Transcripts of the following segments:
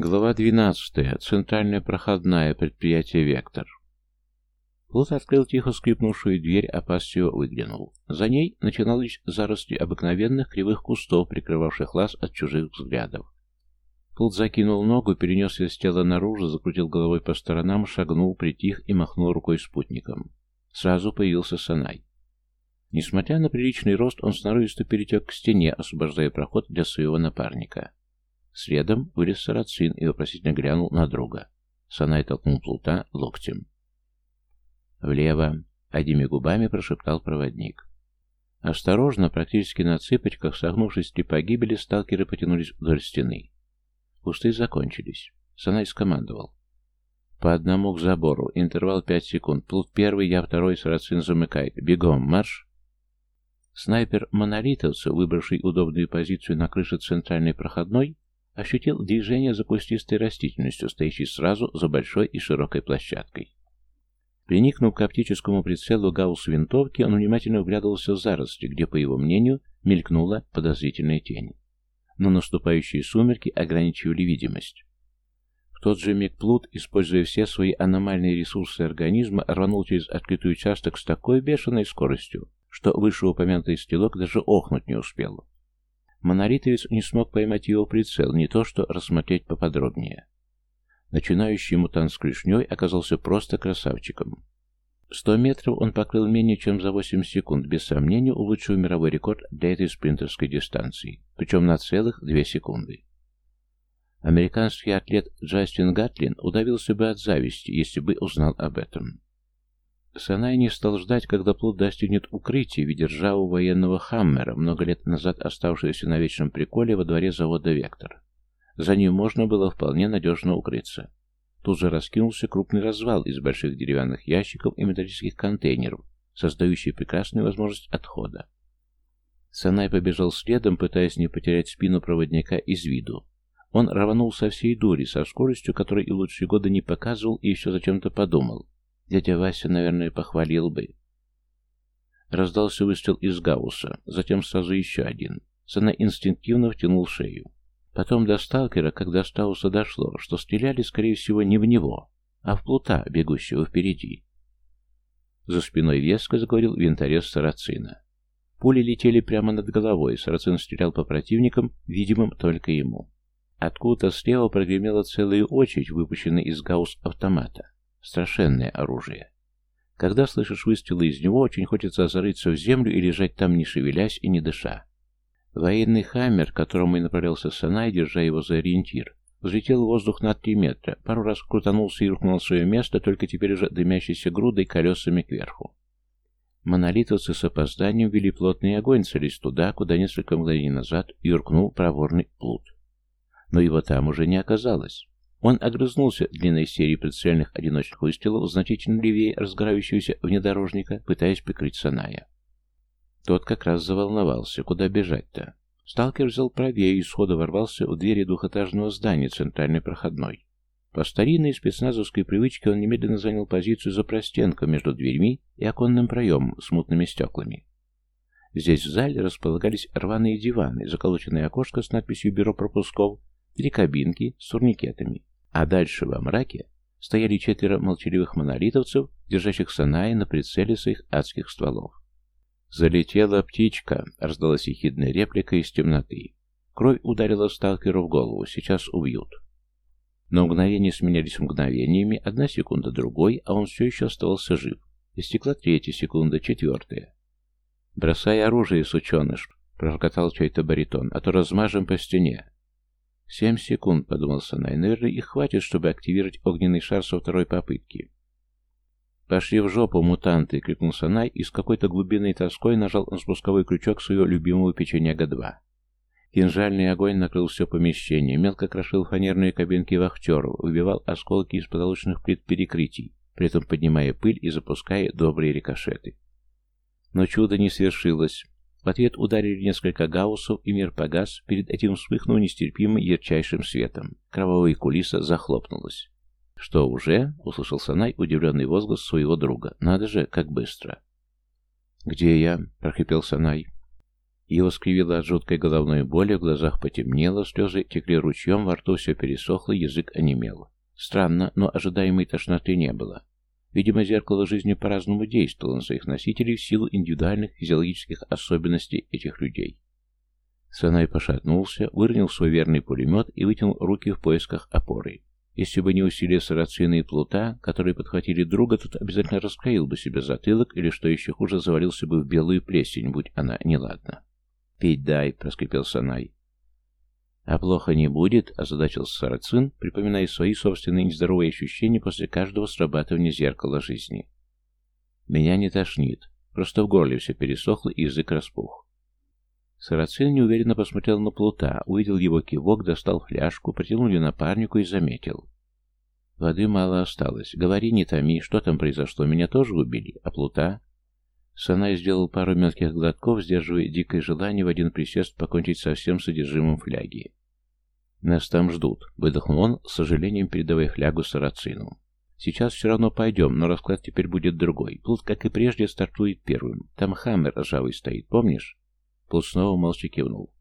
Глава 12. Центральная проходная. Предприятие «Вектор». Плут открыл тихо скрипнувшую дверь, опасливо выглянул. За ней начиналась заросли обыкновенных кривых кустов, прикрывавших лаз от чужих взглядов. Плут закинул ногу, перенес ее с тела наружу, закрутил головой по сторонам, шагнул, притих и махнул рукой спутником. Сразу появился Санай. Несмотря на приличный рост, он сноровисто перетек к стене, освобождая проход для своего напарника. Следом вылез сарацин и вопросительно глянул на друга. Санай толкнул плута локтем. «Влево!» — одними губами прошептал проводник. Осторожно, практически на цыпочках, согнувшись при погибели, сталкеры потянулись вдоль стены. Кусты закончились. Санай скомандовал. «По одному к забору. Интервал пять секунд. Плут первый, я второй, сарацин замыкает. Бегом, марш!» Снайпер монолитовца, выбравший удобную позицию на крыше центральной проходной, ощутил движение за кустистой растительностью, стоящей сразу за большой и широкой площадкой. Приникнув к оптическому прицелу гаусс винтовки, он внимательно вглядывался в заросли, где, по его мнению, мелькнула подозрительная тень. Но наступающие сумерки ограничивали видимость. В тот же миг Плут, используя все свои аномальные ресурсы организма, рванул через открытый участок с такой бешеной скоростью, что вышеупомянутый стрелок даже охнуть не успел. Монолитовец не смог поймать его прицел, не то что рассмотреть поподробнее. Начинающий мутант с клешней оказался просто красавчиком. Сто метров он покрыл менее чем за 8 секунд, без сомнения улучшив мировой рекорд для этой спринтерской дистанции, причем на целых 2 секунды. Американский атлет Джастин Гатлин удавился бы от зависти, если бы узнал об этом. Санай не стал ждать, когда плод достигнет укрытия в виде ржавого военного «Хаммера», много лет назад оставшегося на вечном приколе во дворе завода «Вектор». За ним можно было вполне надежно укрыться. Тут же раскинулся крупный развал из больших деревянных ящиков и металлических контейнеров, создающий прекрасную возможность отхода. Санай побежал следом, пытаясь не потерять спину проводника из виду. Он рванул со всей дури, со скоростью, которой и лучшие годы не показывал, и еще зачем-то подумал. Дядя Вася, наверное, похвалил бы. Раздался выстрел из гаусса, затем сразу еще один. Сана инстинктивно втянул шею. Потом до сталкера, когда Стауса дошло, что стреляли, скорее всего, не в него, а в плута, бегущего впереди. За спиной веско заговорил винторез Сарацина. Пули летели прямо над головой, Сарацин стрелял по противникам, видимым только ему. Откуда-то слева прогремела целая очередь, выпущенная из гаусс автомата. Страшенное оружие. Когда слышишь выстрелы из него, очень хочется зарыться в землю и лежать там, не шевелясь и не дыша. Военный «Хаммер», к которому и направлялся Санай, держа его за ориентир, взлетел в воздух на три метра, пару раз крутанулся и рухнул в свое место, только теперь уже дымящейся грудой колесами кверху. Монолитовцы с опозданием вели плотный огонь, целясь туда, куда несколько мгновений назад юркнул проворный плут. Но его там уже не оказалось. Он огрызнулся длинной серией прицельных одиночных выстрелов значительно левее разгорающегося внедорожника, пытаясь прикрыть Саная. Тот как раз заволновался, куда бежать-то. Сталкер взял правее и сходу ворвался в двери двухэтажного здания центральной проходной. По старинной спецназовской привычке он немедленно занял позицию за простенком между дверьми и оконным проемом с мутными стеклами. Здесь в зале располагались рваные диваны, заколоченное окошко с надписью «Бюро пропусков», три кабинки с турникетами. А дальше во мраке стояли четверо молчаливых монолитовцев, держащих Саная на прицеле своих адских стволов. «Залетела птичка», — раздалась ехидная реплика из темноты. Кровь ударила сталкеру в голову, сейчас убьют. Но мгновения сменялись мгновениями, одна секунда другой, а он все еще оставался жив. Истекла третья секунда, четвертая. «Бросай оружие, сученыш!» — пророкотал чей-то баритон, — «а то размажем по стене». «Семь секунд», — подумал Санай. «Наверное, их хватит, чтобы активировать огненный шар со второй попытки». «Пошли в жопу, мутанты!» — крикнул Санай и с какой-то глубинной тоской нажал на спусковой крючок своего любимого печенья-2. Кинжальный огонь накрыл все помещение, мелко крошил фанерные кабинки вахтеров, выбивал осколки из потолочных плит перекрытий, при этом поднимая пыль и запуская добрые рикошеты. Но чудо не свершилось. В ответ ударили несколько гауссов, и мир погас, перед этим вспыхнув нестерпимым ярчайшим светом. Кровавая кулиса захлопнулась. «Что, уже?» — услышал Санай удивленный возглас своего друга. «Надо же, как быстро!» «Где я?» — прохрипел Санай. Его скривило от жуткой головной боли, в глазах потемнело, слезы текли ручьем, во рту все пересохло, язык онемел. Странно, но ожидаемой тошноты не было. Видимо, зеркало жизни по-разному действовало на своих носителей в силу индивидуальных физиологических особенностей этих людей. Санай пошатнулся, выронил свой верный пулемет и вытянул руки в поисках опоры. Если бы не усилия Сарацина и Плута, которые подхватили друга, тот обязательно раскроил бы себе затылок или, что еще хуже, завалился бы в белую плесень, будь она неладна. «Пить дай», — проскрипел Санай. «А плохо не будет», — озадачился Сарацин, припоминая свои собственные нездоровые ощущения после каждого срабатывания зеркала жизни. «Меня не тошнит. Просто в горле все пересохло и язык распух». Сарацин неуверенно посмотрел на Плута, увидел его кивок, достал фляжку, протянул ее напарнику и заметил. «Воды мало осталось. Говори, не томи, что там произошло? Меня тоже убили? А Плута?» Санай сделал пару мелких глотков, сдерживая дикое желание в один присест покончить со всем содержимым фляги. «Нас там ждут», — выдохнул он, с сожалением передавая флягу Сарацину. «Сейчас все равно пойдем, но расклад теперь будет другой. Плут, как и прежде, стартует первым. Там хаммер ржавый стоит, помнишь?» Плут снова молча кивнул.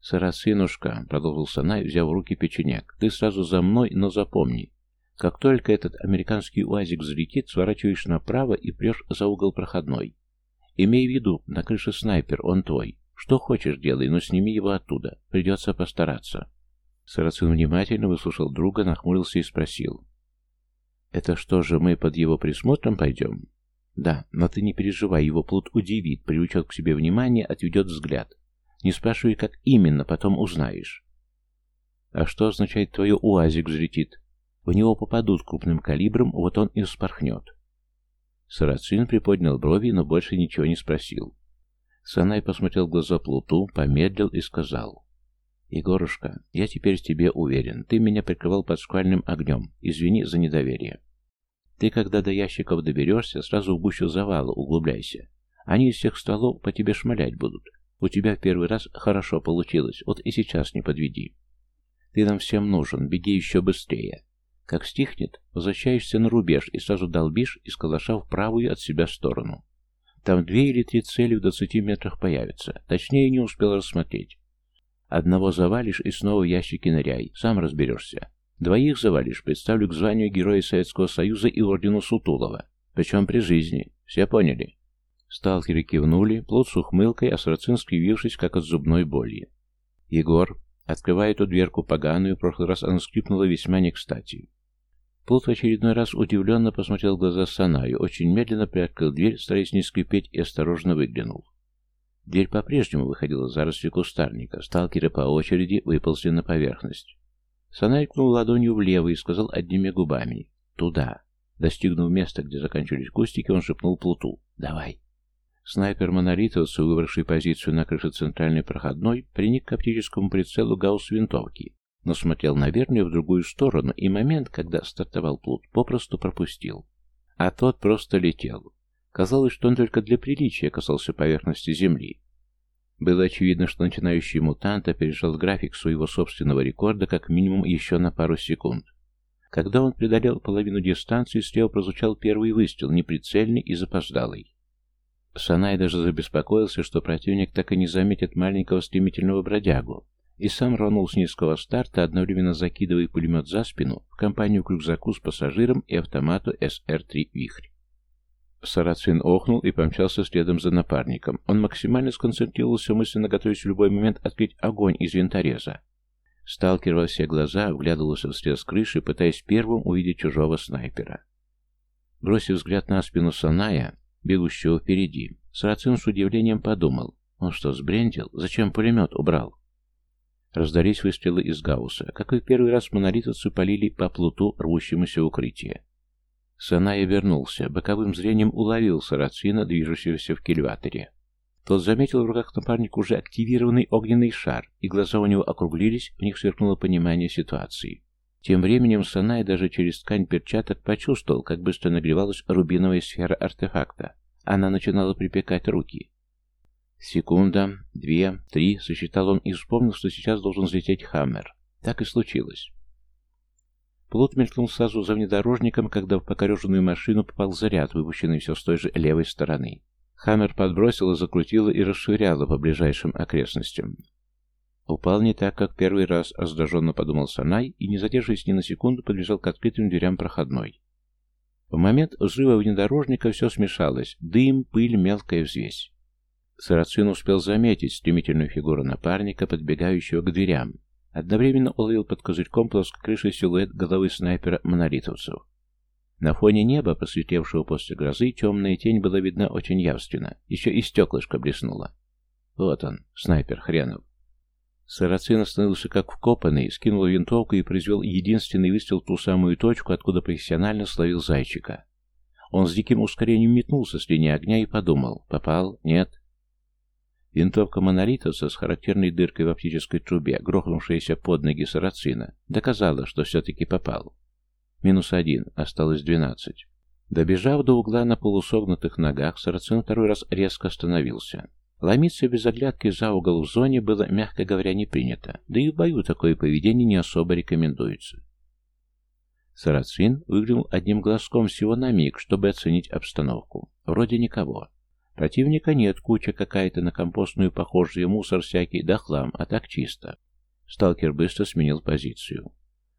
«Сарацинушка», — продолжил Санай, взяв в руки печенек, — «ты сразу за мной, но запомни. Как только этот американский уазик взлетит, сворачиваешь направо и прешь за угол проходной. Имей в виду, на крыше снайпер, он твой. Что хочешь делай, но сними его оттуда. Придется постараться. Сарацин внимательно выслушал друга, нахмурился и спросил. «Это что же, мы под его присмотром пойдем?» «Да, но ты не переживай, его плут удивит, привлечет к себе внимание, отведет взгляд. Не спрашивай, как именно, потом узнаешь». «А что означает твое УАЗик взлетит?» «В него попадут крупным калибром, вот он и вспорхнет». Сарацин приподнял брови, но больше ничего не спросил. Санай посмотрел в глаза Плуту, помедлил и сказал. «Егорушка, я теперь в тебе уверен. Ты меня прикрывал под шквальным огнем. Извини за недоверие. Ты, когда до ящиков доберешься, сразу в гущу завала углубляйся. Они из всех столов по тебе шмалять будут. У тебя в первый раз хорошо получилось, вот и сейчас не подведи. Ты нам всем нужен, беги еще быстрее. Как стихнет, возвращаешься на рубеж и сразу долбишь из калаша в правую от себя сторону. Там две или три цели в двадцати метрах появятся. Точнее, не успел рассмотреть. Одного завалишь и снова ящики ныряй. Сам разберешься. Двоих завалишь, представлю к званию Героя Советского Союза и ордену Сутулова. Причем при жизни. Все поняли? Сталкеры кивнули, плод с ухмылкой, а Сарацин скривившись, как от зубной боли. Егор, открывая эту дверку поганую, в прошлый раз она скрипнула весьма не кстати. Плут в очередной раз удивленно посмотрел в глаза Санаю, очень медленно приоткрыл дверь, стараясь не скрипеть, и осторожно выглянул. Дверь по-прежнему выходила в заросли кустарника. Сталкеры по очереди выползли на поверхность. Санай кнул ладонью влево и сказал одними губами «Туда». Достигнув места, где заканчивались кустики, он шепнул Плуту «Давай». Снайпер монолитовца, выбравший позицию на крыше центральной проходной, приник к оптическому прицелу гаусс-винтовки но смотрел на Вернию в другую сторону, и момент, когда стартовал плут, попросту пропустил. А тот просто летел. Казалось, что он только для приличия касался поверхности Земли. Было очевидно, что начинающий мутант опережал график своего собственного рекорда как минимум еще на пару секунд. Когда он преодолел половину дистанции, слева прозвучал первый выстрел, неприцельный и запоздалый. Санай даже забеспокоился, что противник так и не заметит маленького стремительного бродягу, и сам рванул с низкого старта, одновременно закидывая пулемет за спину в компанию к рюкзаку с пассажиром и автомату СР-3 «Вихрь». Сарацин охнул и помчался следом за напарником. Он максимально сконцентрировался, мысленно готовясь в любой момент открыть огонь из винтореза. Сталкер во все глаза вглядывался вслед с крыши, пытаясь первым увидеть чужого снайпера. Бросив взгляд на спину Саная, бегущего впереди, Сарацин с удивлением подумал, он что, сбрендил? Зачем пулемет убрал? Раздались выстрелы из гаусса. Как и в первый раз монолитовцы полили по плуту, рвущемуся в укрытие. Санай обернулся, боковым зрением уловил сарацина, движущегося в кильваторе. Тот заметил в руках напарника уже активированный огненный шар, и глаза у него округлились, в них сверкнуло понимание ситуации. Тем временем Санай даже через ткань перчаток почувствовал, как быстро нагревалась рубиновая сфера артефакта. Она начинала припекать руки. Секунда, две, три, сосчитал он и вспомнил, что сейчас должен взлететь Хаммер. Так и случилось. Плут мелькнул сразу за внедорожником, когда в покореженную машину попал заряд, выпущенный все с той же левой стороны. Хаммер подбросила, закрутила и расширяла по ближайшим окрестностям. Упал не так, как первый раз, раздраженно подумал Санай и, не задерживаясь ни на секунду, подбежал к открытым дверям проходной. В момент взрыва внедорожника все смешалось. Дым, пыль, мелкая взвесь. Сарацин успел заметить стремительную фигуру напарника, подбегающего к дверям. Одновременно уловил под козырьком плоскокрыший силуэт головы снайпера монолитовцев. На фоне неба, посветевшего после грозы, темная тень была видна очень явственно. Еще и стеклышко блеснуло. Вот он, снайпер хренов. Сарацин остановился как вкопанный, скинул винтовку и произвел единственный выстрел в ту самую точку, откуда профессионально словил зайчика. Он с диким ускорением метнулся с линии огня и подумал. Попал? Нет? Винтовка монолитовца с характерной дыркой в оптической трубе, грохнувшаяся под ноги сарацина, доказала, что все-таки попал. Минус один, осталось двенадцать. Добежав до угла на полусогнутых ногах, сарацин второй раз резко остановился. Ломиться без оглядки за угол в зоне было, мягко говоря, не принято, да и в бою такое поведение не особо рекомендуется. Сарацин выглянул одним глазком всего на миг, чтобы оценить обстановку. Вроде никого. Противника нет, куча какая-то на компостную похожая, мусор всякий, да хлам, а так чисто. Сталкер быстро сменил позицию.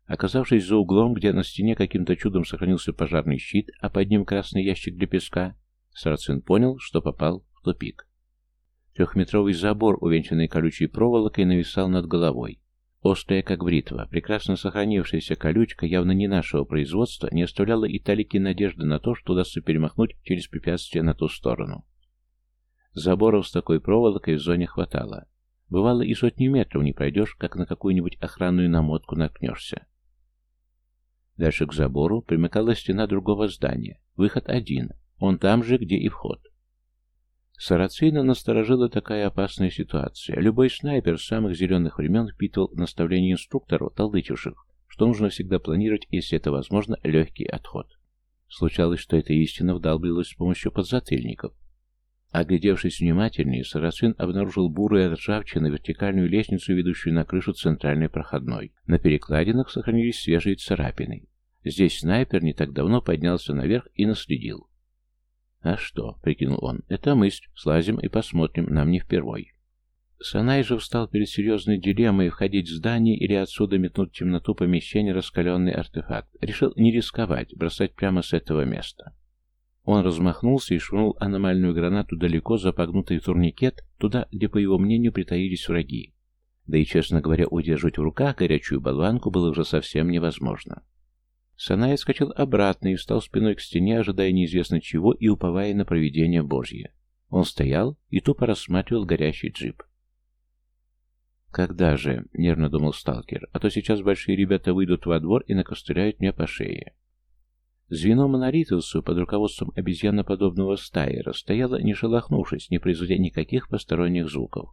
Оказавшись за углом, где на стене каким-то чудом сохранился пожарный щит, а под ним красный ящик для песка, Сарацин понял, что попал в тупик. Трехметровый забор, увенчанный колючей проволокой, нависал над головой. Острая, как бритва, прекрасно сохранившаяся колючка, явно не нашего производства, не оставляла и талики надежды на то, что удастся перемахнуть через препятствие на ту сторону. Заборов с такой проволокой в зоне хватало. Бывало, и сотни метров не пройдешь, как на какую-нибудь охранную намотку наткнешься. Дальше к забору примыкала стена другого здания. Выход один. Он там же, где и вход. Сарацина насторожила такая опасная ситуация. Любой снайпер с самых зеленых времен впитывал наставление инструктору, толдычивших, что нужно всегда планировать, если это возможно, легкий отход. Случалось, что эта истина вдалбливалась с помощью подзатыльников. Оглядевшись внимательнее, Сарацин обнаружил бурую от ржавчины вертикальную лестницу, ведущую на крышу центральной проходной. На перекладинах сохранились свежие царапины. Здесь снайпер не так давно поднялся наверх и наследил. «А что?» — прикинул он. «Это мысль. Слазим и посмотрим. Нам не впервой». Санай же встал перед серьезной дилеммой входить в здание или отсюда метнуть в темноту помещения раскаленный артефакт. Решил не рисковать, бросать прямо с этого места. Он размахнулся и швырнул аномальную гранату далеко за погнутый турникет, туда, где, по его мнению, притаились враги. Да и, честно говоря, удерживать в руках горячую болванку было уже совсем невозможно. Санай отскочил обратно и встал спиной к стене, ожидая неизвестно чего и уповая на провидение Божье. Он стоял и тупо рассматривал горящий джип. «Когда же?» — нервно думал сталкер. «А то сейчас большие ребята выйдут во двор и накостыляют мне по шее». Звено монолитовцев под руководством обезьяноподобного стайера стояло, не шелохнувшись, не производя никаких посторонних звуков.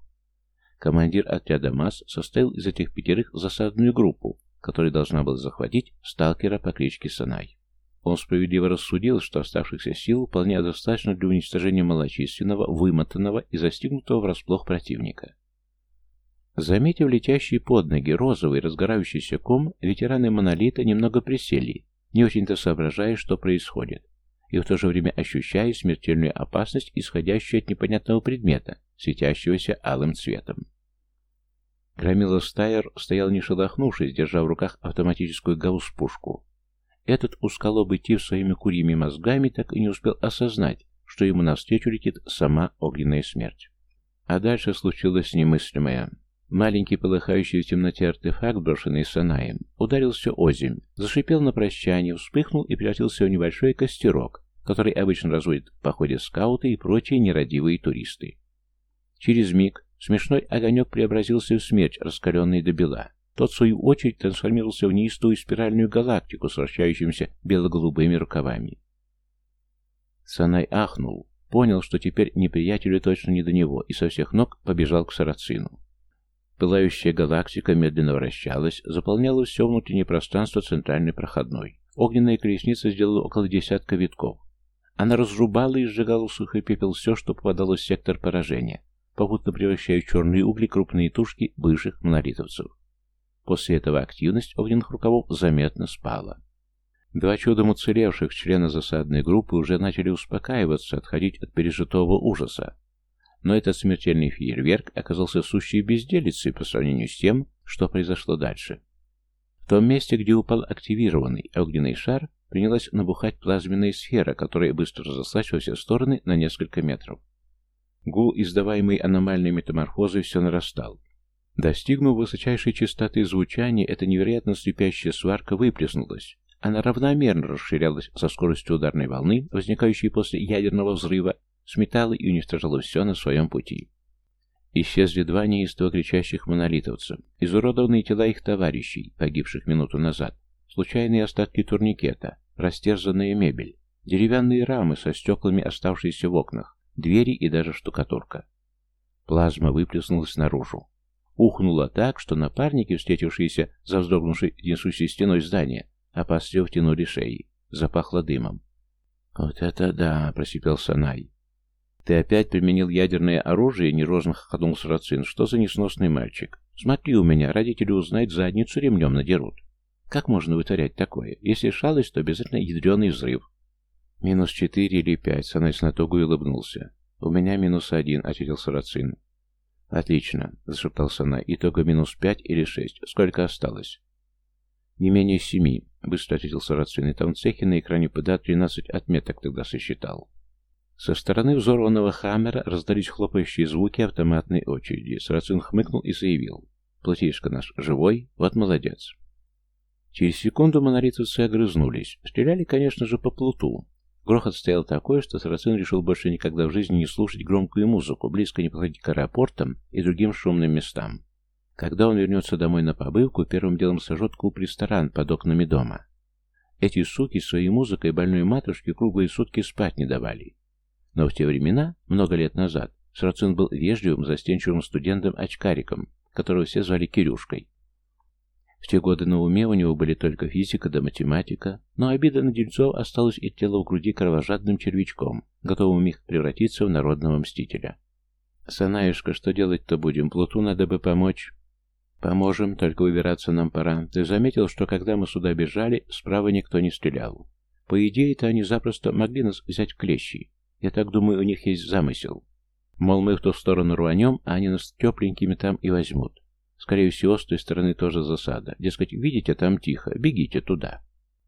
Командир отряда МАС состоял из этих пятерых засадную группу, которая должна была захватить сталкера по кличке Санай. Он справедливо рассудил, что оставшихся сил вполне достаточно для уничтожения малочисленного, вымотанного и застигнутого врасплох противника. Заметив летящий под ноги розовый разгорающийся ком, ветераны монолита немного присели, не очень-то соображая, что происходит, и в то же время ощущая смертельную опасность, исходящую от непонятного предмета, светящегося алым цветом. Громила Стайер стоял не шелохнувшись, держа в руках автоматическую гаусс-пушку. Этот усколобый тип своими курьими мозгами так и не успел осознать, что ему навстречу летит сама огненная смерть. А дальше случилось немыслимое. Маленький полыхающий в темноте артефакт, брошенный Санаем, ударился о земь, зашипел на прощание, вспыхнул и превратился в небольшой костерок, который обычно разводят в походе скауты и прочие нерадивые туристы. Через миг Смешной огонек преобразился в смерч, раскаленный до бела. Тот, в свою очередь, трансформировался в неистую спиральную галактику с вращающимися бело-голубыми рукавами. Санай ахнул, понял, что теперь неприятелю точно не до него, и со всех ног побежал к Сарацину. Пылающая галактика медленно вращалась, заполняла все внутреннее пространство центральной проходной. Огненная колесница сделала около десятка витков. Она разрубала и сжигала сухой пепел все, что попадало в сектор поражения, попутно превращая в черные угли крупные тушки бывших монолитовцев. После этого активность огненных рукавов заметно спала. Два чудом уцелевших члена засадной группы уже начали успокаиваться, отходить от пережитого ужаса. Но этот смертельный фейерверк оказался сущей безделицей по сравнению с тем, что произошло дальше. В том месте, где упал активированный огненный шар, принялась набухать плазменная сфера, которая быстро разослась во все стороны на несколько метров. Гул, издаваемый аномальной метаморфозой, все нарастал. Достигнув высочайшей частоты звучания, эта невероятно слепящая сварка выплеснулась. Она равномерно расширялась со скоростью ударной волны, возникающей после ядерного взрыва, сметала и уничтожала все на своем пути. Исчезли два неистово кричащих монолитовца, изуродованные тела их товарищей, погибших минуту назад, случайные остатки турникета, растерзанная мебель, деревянные рамы со стеклами, оставшиеся в окнах, двери и даже штукатурка. Плазма выплеснулась наружу. Ухнула так, что напарники, встретившиеся за вздрогнувшей несущей стеной здания, опасливо втянули шеи. Запахло дымом. «Вот это да!» — просипел Санай. «Ты опять применил ядерное оружие?» — нервозно хохотнул Сарацин. «Что за несносный мальчик? Смотри у меня, родители узнают, задницу ремнем надерут. Как можно вытворять такое? Если шалость, то обязательно ядреный взрыв». «Минус четыре или пять», — Санай с натугой улыбнулся. «У меня минус один», — ответил Сарацин. «Отлично», — зашептал Санай. «Итого минус пять или шесть. Сколько осталось?» «Не менее семи», — быстро ответил Сарацин. И там в цехе на экране ПДА тринадцать отметок тогда сосчитал. Со стороны взорванного хаммера раздались хлопающие звуки автоматной очереди. Сарацин хмыкнул и заявил. «Платишка наш живой? Вот молодец». Через секунду монолитовцы огрызнулись. Стреляли, конечно же, по плуту. Грохот стоял такой, что Сарацин решил больше никогда в жизни не слушать громкую музыку, близко не подходить к аэропортам и другим шумным местам. Когда он вернется домой на побывку, первым делом сожжет клуб-ресторан под окнами дома. Эти суки своей музыкой больной матушке круглые сутки спать не давали. Но в те времена, много лет назад, Срацин был вежливым, застенчивым студентом-очкариком, которого все звали Кирюшкой. В те годы на уме у него были только физика да математика, но обида на дельцов осталась и тело в груди кровожадным червячком, готовым их превратиться в народного мстителя. «Санаюшка, что делать-то будем? Плуту надо бы помочь». «Поможем, только выбираться нам пора. Ты заметил, что когда мы сюда бежали, справа никто не стрелял. По идее-то они запросто могли нас взять клещи. Я так думаю, у них есть замысел. Мол, мы в ту сторону рванем, а они нас тепленькими там и возьмут. Скорее всего, с той стороны тоже засада. Дескать, видите, там тихо, бегите туда.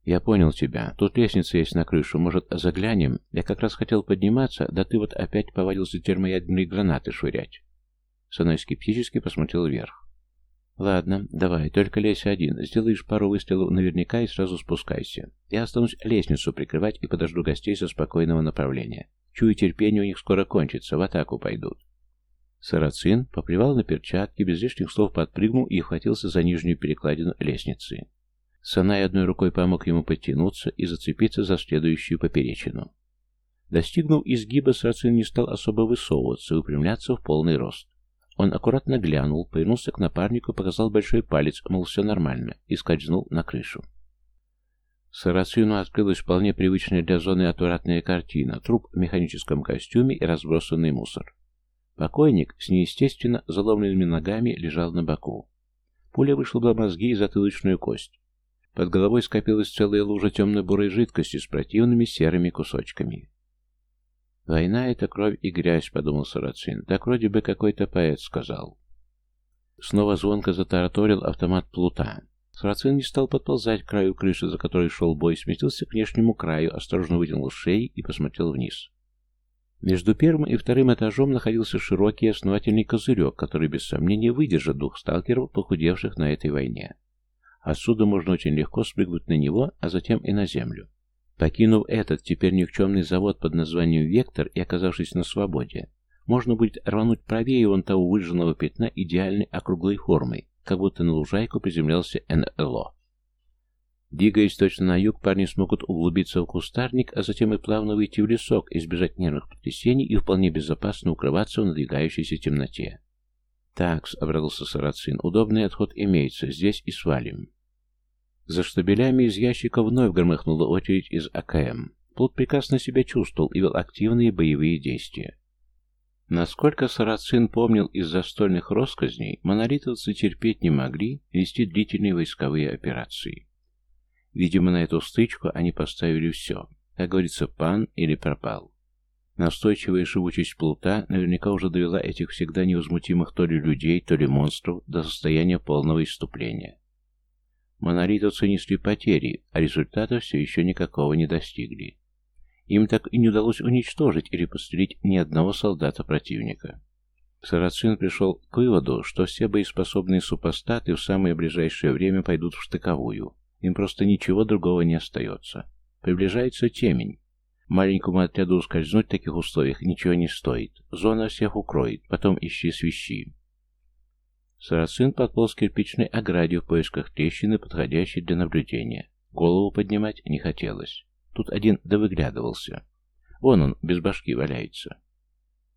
Я понял тебя. Тут лестница есть на крышу. Может, заглянем? Я как раз хотел подниматься, да ты вот опять повалился термоядерные гранаты швырять. Саной скептически посмотрел вверх. «Ладно, давай, только лезь один. Сделаешь пару выстрелов наверняка и сразу спускайся. Я останусь лестницу прикрывать и подожду гостей со спокойного направления. Чую, терпение у них скоро кончится, в атаку пойдут». Сарацин поплевал на перчатки, без лишних слов подпрыгнул и хватился за нижнюю перекладину лестницы. Санай одной рукой помог ему подтянуться и зацепиться за следующую поперечину. Достигнув изгиба, Сарацин не стал особо высовываться и упрямляться в полный рост. Он аккуратно глянул, повернулся к напарнику, показал большой палец, мол, все нормально, и скользнул на крышу. Сарацину открылась вполне привычная для зоны отвратная картина, труп в механическом костюме и разбросанный мусор. Покойник с неестественно заломленными ногами лежал на боку. Пуля вышла мозги и затылочную кость. Под головой скопилась целая лужа темно-бурой жидкости с противными серыми кусочками. «Война — это кровь и грязь», — подумал Сарацин. «Так вроде бы какой-то поэт сказал». Снова звонко затараторил автомат плута. Сарацин не стал подползать к краю крыши, за которой шел бой, сместился к внешнему краю, осторожно вытянул шеи и посмотрел вниз. Между первым и вторым этажом находился широкий основательный козырек, который без сомнения выдержит двух сталкеров, похудевших на этой войне. Отсюда можно очень легко спрыгнуть на него, а затем и на землю. Покинув этот теперь никчемный завод под названием «Вектор» и оказавшись на свободе, можно будет рвануть правее вон того выжженного пятна идеальной округлой формой, как будто на лужайку приземлялся НЛО. Двигаясь точно на юг, парни смогут углубиться в кустарник, а затем и плавно выйти в лесок, избежать нервных потрясений и вполне безопасно укрываться в надвигающейся темноте. «Такс», — обрадовался Сарацин, — «удобный отход имеется, здесь и свалим». За штабелями из ящика вновь громыхнула очередь из АКМ. Плут прекрасно себя чувствовал и вел активные боевые действия. Насколько Сарацин помнил из застольных росказней, монолитовцы терпеть не могли вести длительные войсковые операции. Видимо, на эту стычку они поставили все. Как говорится, пан или пропал. Настойчивая живучесть плута наверняка уже довела этих всегда невозмутимых то ли людей, то ли монстров до состояния полного иступления. Монолитовцы несли потери, а результата все еще никакого не достигли. Им так и не удалось уничтожить или пострелить ни одного солдата противника. Сарацин пришел к выводу, что все боеспособные супостаты в самое ближайшее время пойдут в штыковую. Им просто ничего другого не остается. Приближается темень. Маленькому отряду ускользнуть в таких условиях ничего не стоит. Зона всех укроет, потом ищи свищи. Сарацин подполз к кирпичной ограде в поисках трещины, подходящей для наблюдения. Голову поднимать не хотелось. Тут один довыглядывался. Вон он, без башки валяется.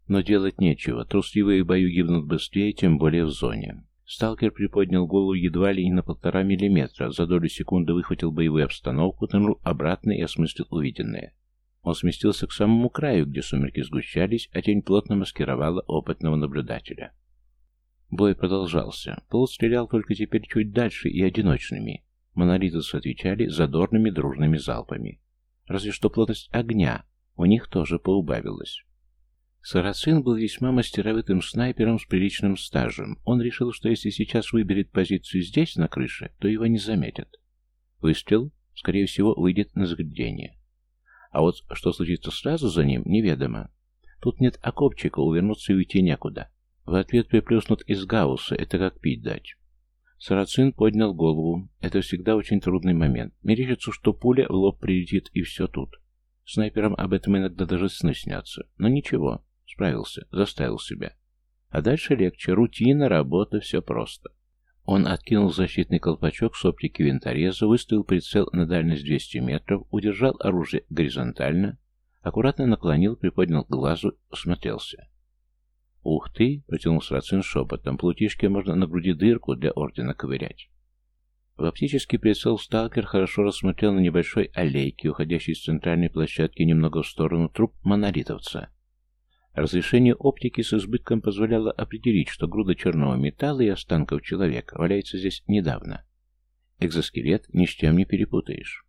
Но делать нечего, трусливые в бою гибнут быстрее, тем более в зоне. Сталкер приподнял голову едва ли не на полтора миллиметра, за долю секунды выхватил боевую обстановку, нырнул обратно и осмыслил увиденное. Он сместился к самому краю, где сумерки сгущались, а тень плотно маскировала опытного наблюдателя. Бой продолжался. Пол стрелял только теперь чуть дальше и одиночными. Монолитовцы отвечали задорными дружными залпами. Разве что плотность огня у них тоже поубавилась. Сарацин был весьма мастеровитым снайпером с приличным стажем. Он решил, что если сейчас выберет позицию здесь, на крыше, то его не заметят. Выстрел, скорее всего, выйдет на заглядение. А вот что случится сразу за ним, неведомо. Тут нет окопчика, увернуться и уйти некуда. В ответ приплюснут из гаусса, это как пить дать. Сарацин поднял голову. Это всегда очень трудный момент. Мерещится, что пуля в лоб прилетит, и все тут. Снайперам об этом иногда даже сны снятся. Но ничего, справился, заставил себя. А дальше легче. Рутина, работа, все просто. Он откинул защитный колпачок с оптики винтореза, выставил прицел на дальность 200 метров, удержал оружие горизонтально, аккуратно наклонил, приподнял глазу, осмотрелся. «Ух ты!» — протянул Срацин шепотом. «Плутишке можно на груди дырку для ордена ковырять». В оптический прицел сталкер хорошо рассмотрел на небольшой аллейке, уходящей с центральной площадки немного в сторону труп монолитовца. Разрешение оптики с избытком позволяло определить, что груда черного металла и останков человека валяется здесь недавно. Экзоскелет ни с чем не перепутаешь.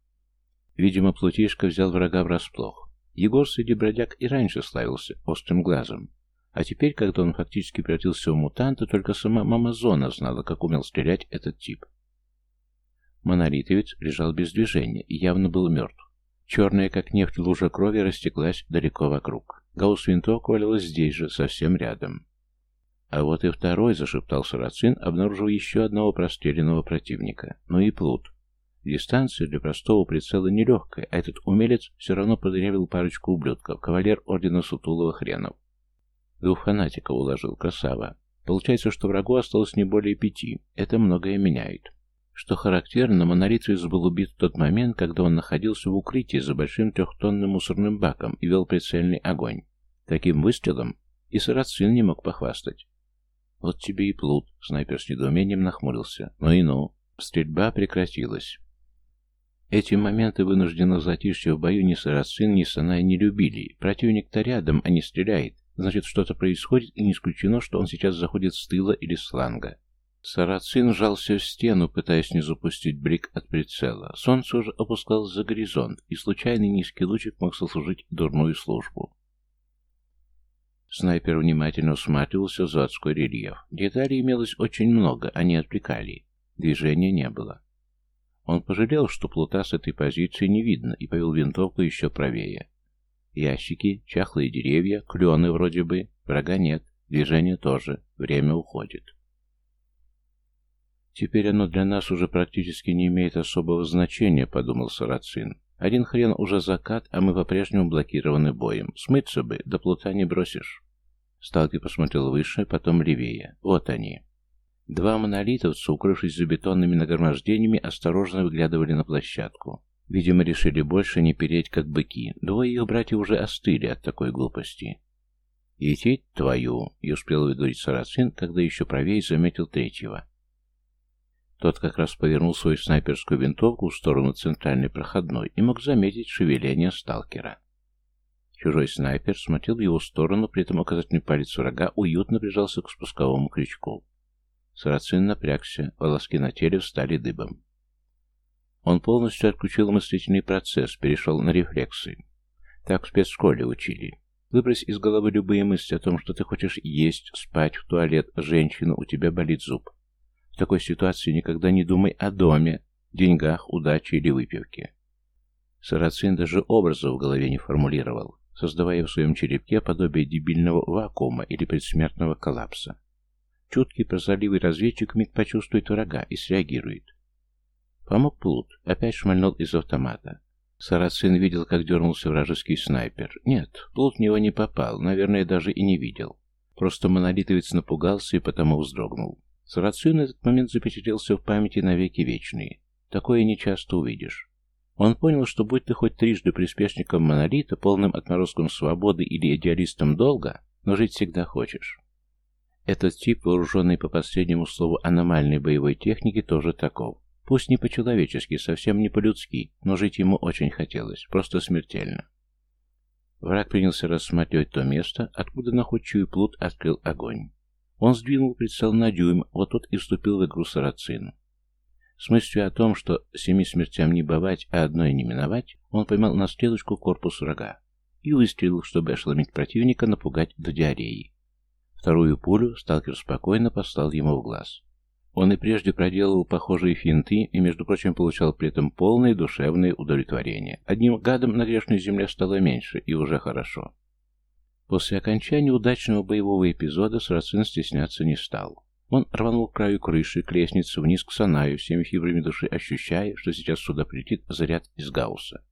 Видимо, Плутишка взял врага врасплох. Егор среди бродяг и раньше славился острым глазом. А теперь, когда он фактически превратился в мутанта, только сама мама Зона знала, как умел стрелять этот тип. Монолитовец лежал без движения и явно был мертв. Черная, как нефть, лужа крови растеклась далеко вокруг. Гаусс-винтовка валялась здесь же, совсем рядом. А вот и второй, зашептал Сарацин, обнаружил еще одного простреленного противника. Ну и плут. Дистанция для простого прицела нелегкая, а этот умелец все равно продырявил парочку ублюдков, кавалер ордена Сутулого хренов. Двух фанатиков уложил, красава. Получается, что врагу осталось не более пяти. Это многое меняет. Что характерно, монолитвец был убит в тот момент, когда он находился в укрытии за большим трехтонным мусорным баком и вел прицельный огонь. Таким выстрелом и Сарацин не мог похвастать. «Вот тебе и плут», — снайпер с недоумением нахмурился. «Ну и ну». Стрельба прекратилась. Эти моменты вынужденного затишья в бою ни Сарацин, ни Санай не любили. Противник-то рядом, а не стреляет. Значит, что-то происходит, и не исключено, что он сейчас заходит с тыла или с фланга. Сарацин вжался в стену, пытаясь не запустить блик от прицела. Солнце уже опускалось за горизонт, и случайный низкий лучик мог сослужить дурную службу. Снайпер внимательно усматривался в заводской рельеф. Деталей имелось очень много, они отвлекали. Движения не было. Он пожалел, что плута с этой позиции не видно, и повел винтовку еще правее. Ящики, чахлые деревья, клены вроде бы. Врага нет, движения тоже, время уходит. Теперь оно для нас уже практически не имеет особого значения, подумал Сарацин. Один хрен уже закат, а мы по-прежнему блокированы боем. Смыться бы, до плута не бросишь. Сталки посмотрел выше, потом левее. Вот они. Два монолитовца, укрывшись за бетонными нагромождениями, осторожно выглядывали на площадку. Видимо, решили больше не переть, как быки. Двое их братьев уже остыли от такой глупости. «Етить твою!» — и успел выговорить Сарацин, когда еще правее заметил третьего. Тот как раз повернул свою снайперскую винтовку в сторону центральной проходной и мог заметить шевеление сталкера. Чужой снайпер смотрел в его сторону, при этом указательный палец врага уютно прижался к спусковому крючку. Сарацин напрягся, волоски на теле встали дыбом. Он полностью отключил мыслительный процесс, перешел на рефлексы. Так в спецшколе учили. Выбрось из головы любые мысли о том, что ты хочешь есть, спать, в туалет, женщину, у тебя болит зуб. В такой ситуации никогда не думай о доме, деньгах, удаче или выпивке. Сарацин даже образа в голове не формулировал, создавая в своем черепке подобие дебильного вакуума или предсмертного коллапса. Чуткий, прозорливый разведчик миг почувствует врага и среагирует. Помог плут, опять шмальнул из автомата. Сарацин видел, как дернулся вражеский снайпер. Нет, плут в него не попал, наверное, даже и не видел. Просто монолитовец напугался и потому вздрогнул. Сарацин этот момент запечатлелся в памяти навеки вечные. Такое нечасто увидишь. Он понял, что будь ты хоть трижды приспешником монолита, полным отморозком свободы или идеалистом долга, но жить всегда хочешь. Этот тип, вооруженный по последнему слову аномальной боевой техники, тоже таков. Пусть не по-человечески, совсем не по-людски, но жить ему очень хотелось, просто смертельно. Враг принялся рассматривать то место, откуда находчивый плут открыл огонь. Он сдвинул прицел на дюйм, вот тут и вступил в игру сарацин. С мыслью о том, что семи смертям не бывать, а одной не миновать, он поймал на стрелочку корпус врага и выстрелил, чтобы ошеломить противника, напугать до диареи. Вторую пулю сталкер спокойно послал ему в глаз. Он и прежде проделывал похожие финты и, между прочим, получал при этом полное душевное удовлетворение. Одним гадом на грешной земле стало меньше, и уже хорошо. После окончания удачного боевого эпизода Сарацин стесняться не стал. Он рванул к краю крыши, к лестнице, вниз к Санаю, всеми фибрами души ощущая, что сейчас сюда прилетит заряд из Гаусса.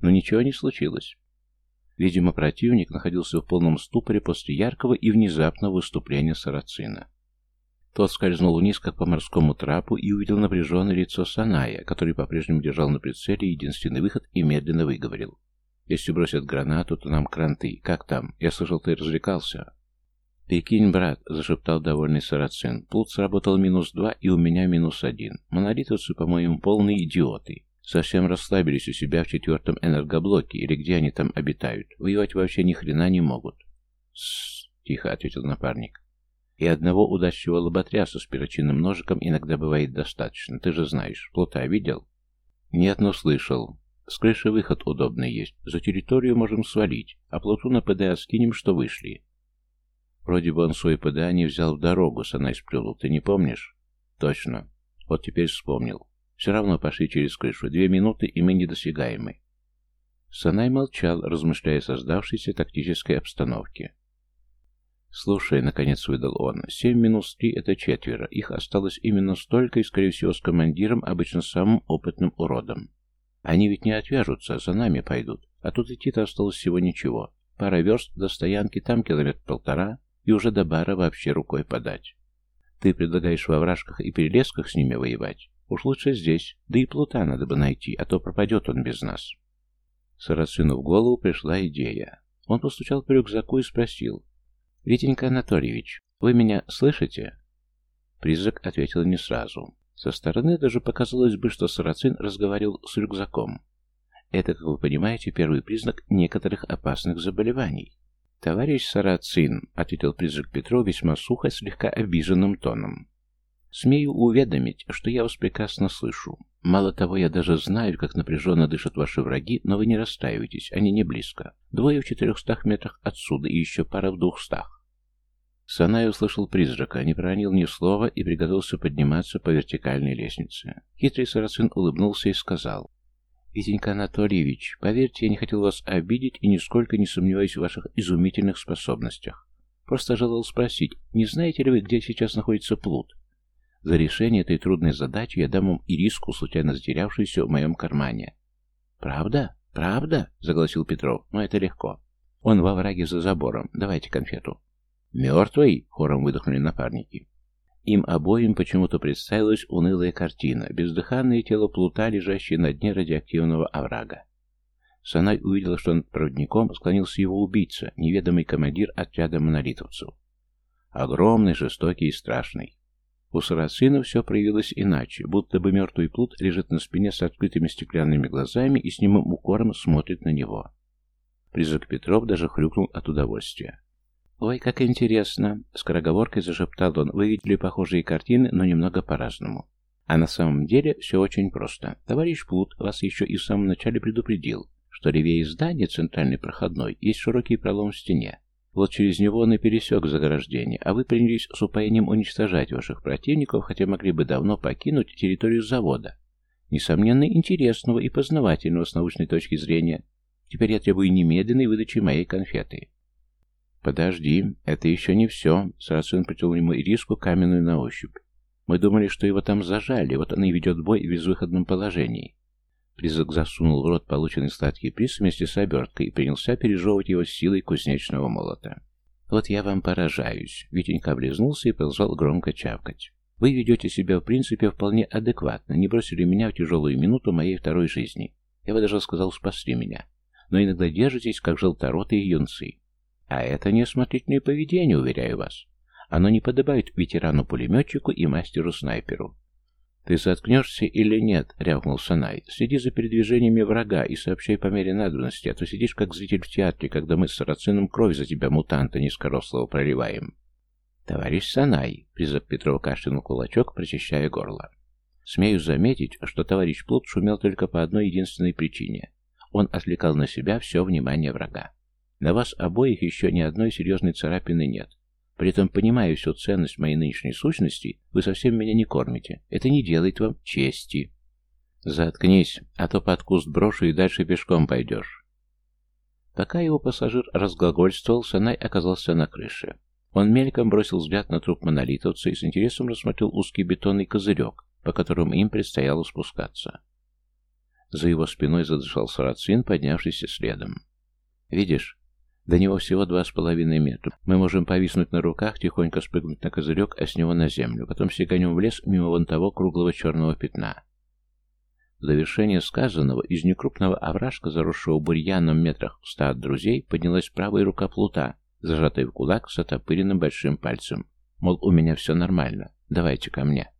Но ничего не случилось. Видимо, противник находился в полном ступоре после яркого и внезапного выступления Сарацина. Тот скользнул вниз, как по морскому трапу, и увидел напряженное лицо Саная, который по-прежнему держал на прицеле единственный выход и медленно выговорил. «Если бросят гранату, то нам кранты. Как там? Я слышал, ты развлекался». «Прикинь, брат», — зашептал довольный сарацин. «Плут сработал минус два, и у меня минус один. Монолитовцы, по-моему, полные идиоты. Совсем расслабились у себя в четвертом энергоблоке, или где они там обитают. Воевать вообще ни хрена не могут». «Тссс», — тихо ответил напарник. И одного удачливого лоботряса с перочинным ножиком иногда бывает достаточно. Ты же знаешь. Плота видел? Нет, но слышал. С крыши выход удобный есть. За территорию можем свалить, а плоту на ПДА скинем, что вышли. Вроде бы он свой ПДА не взял в дорогу, Санай сплюнул. Ты не помнишь? Точно. Вот теперь вспомнил. Все равно пошли через крышу. Две минуты, и мы недосягаемы. Санай молчал, размышляя о создавшейся тактической обстановке. «Слушай», — наконец выдал он, — «семь минус три — это четверо. Их осталось именно столько, и, скорее всего, с командиром, обычно самым опытным уродом. Они ведь не отвяжутся, за нами пойдут. А тут идти-то осталось всего ничего. Пара верст до стоянки, там километр полтора, и уже до бара вообще рукой подать. Ты предлагаешь во вражках и перелесках с ними воевать? Уж лучше здесь, да и плута надо бы найти, а то пропадет он без нас». Сарацину в голову пришла идея. Он постучал по рюкзаку и спросил, «Витенька Анатольевич, вы меня слышите?» Призрак ответил не сразу. Со стороны даже показалось бы, что Сарацин разговаривал с рюкзаком. Это, как вы понимаете, первый признак некоторых опасных заболеваний. «Товарищ Сарацин», — ответил призрак Петров весьма сухо, слегка обиженным тоном. «Смею уведомить, что я вас прекрасно слышу. Мало того, я даже знаю, как напряженно дышат ваши враги, но вы не расстраивайтесь, они не близко. Двое в четырехстах метрах отсюда и еще пара в двухстах. Санай услышал призрака, не проронил ни слова и приготовился подниматься по вертикальной лестнице. Хитрый сарацин улыбнулся и сказал, «Витенька Анатольевич, поверьте, я не хотел вас обидеть и нисколько не сомневаюсь в ваших изумительных способностях. Просто желал спросить, не знаете ли вы, где сейчас находится плут? За решение этой трудной задачи я дам вам и риску, случайно затерявшуюся в моем кармане». «Правда? Правда?» — загласил Петров. «Но это легко. Он во враге за забором. Давайте конфету». «Мертвый?» — хором выдохнули напарники. Им обоим почему-то представилась унылая картина, бездыханное тело плута, лежащее на дне радиоактивного оврага. Санай увидела, что над проводником склонился его убийца, неведомый командир отряда монолитовцев. Огромный, жестокий и страшный. У сарацина все проявилось иначе, будто бы мертвый плут лежит на спине с открытыми стеклянными глазами и с немым укором смотрит на него. Призрак Петров даже хрюкнул от удовольствия. «Ой, как интересно!» — скороговоркой зашептал он. «Вы видели похожие картины, но немного по-разному. А на самом деле все очень просто. Товарищ Плут вас еще и в самом начале предупредил, что левее здания центральной проходной есть широкий пролом в стене. Вот через него он и пересек заграждение, а вы принялись с упоением уничтожать ваших противников, хотя могли бы давно покинуть территорию завода. Несомненно, интересного и познавательного с научной точки зрения. Теперь я требую немедленной выдачи моей конфеты. «Подожди, это еще не все», — Сарацин протянул ему ириску каменную на ощупь. «Мы думали, что его там зажали, вот он и ведет бой в безвыходном положении». Призрак засунул в рот полученный сладкий приз вместе с оберткой и принялся пережевывать его силой кузнечного молота. «Вот я вам поражаюсь», — Витенька облизнулся и продолжал громко чавкать. «Вы ведете себя, в принципе, вполне адекватно, не бросили меня в тяжелую минуту моей второй жизни. Я бы даже сказал, спасли меня. Но иногда держитесь, как желторотые юнцы. А это неосмотрительное поведение, уверяю вас. Оно не подобает ветерану-пулеметчику и мастеру-снайперу. «Ты заткнешься или нет?» — рявкнул Санай. «Следи за передвижениями врага и сообщай по мере надобности, а то сидишь как зритель в театре, когда мы с Сарацином кровь за тебя, мутанта низкорослого, проливаем». «Товарищ Санай!» — призыв Петрова кашлянул кулачок, прочищая горло. «Смею заметить, что товарищ Плут шумел только по одной единственной причине. Он отвлекал на себя все внимание врага. На вас обоих еще ни одной серьезной царапины нет. При этом, понимая всю ценность моей нынешней сущности, вы совсем меня не кормите. Это не делает вам чести. Заткнись, а то под куст брошу и дальше пешком пойдешь. Пока его пассажир разглагольствовал, Санай оказался на крыше. Он мельком бросил взгляд на труп монолитовца и с интересом рассмотрел узкий бетонный козырек, по которому им предстояло спускаться. За его спиной задышал сарацин, поднявшийся следом. «Видишь, до него всего два с половиной метра. Мы можем повиснуть на руках, тихонько спрыгнуть на козырек, а с него на землю. Потом сиганем в лес мимо вон того круглого черного пятна. В завершение сказанного из некрупного овражка, заросшего бурьяном метрах в ста от друзей, поднялась правая рука плута, зажатая в кулак с отопыренным большим пальцем. Мол, у меня все нормально, давайте ко мне.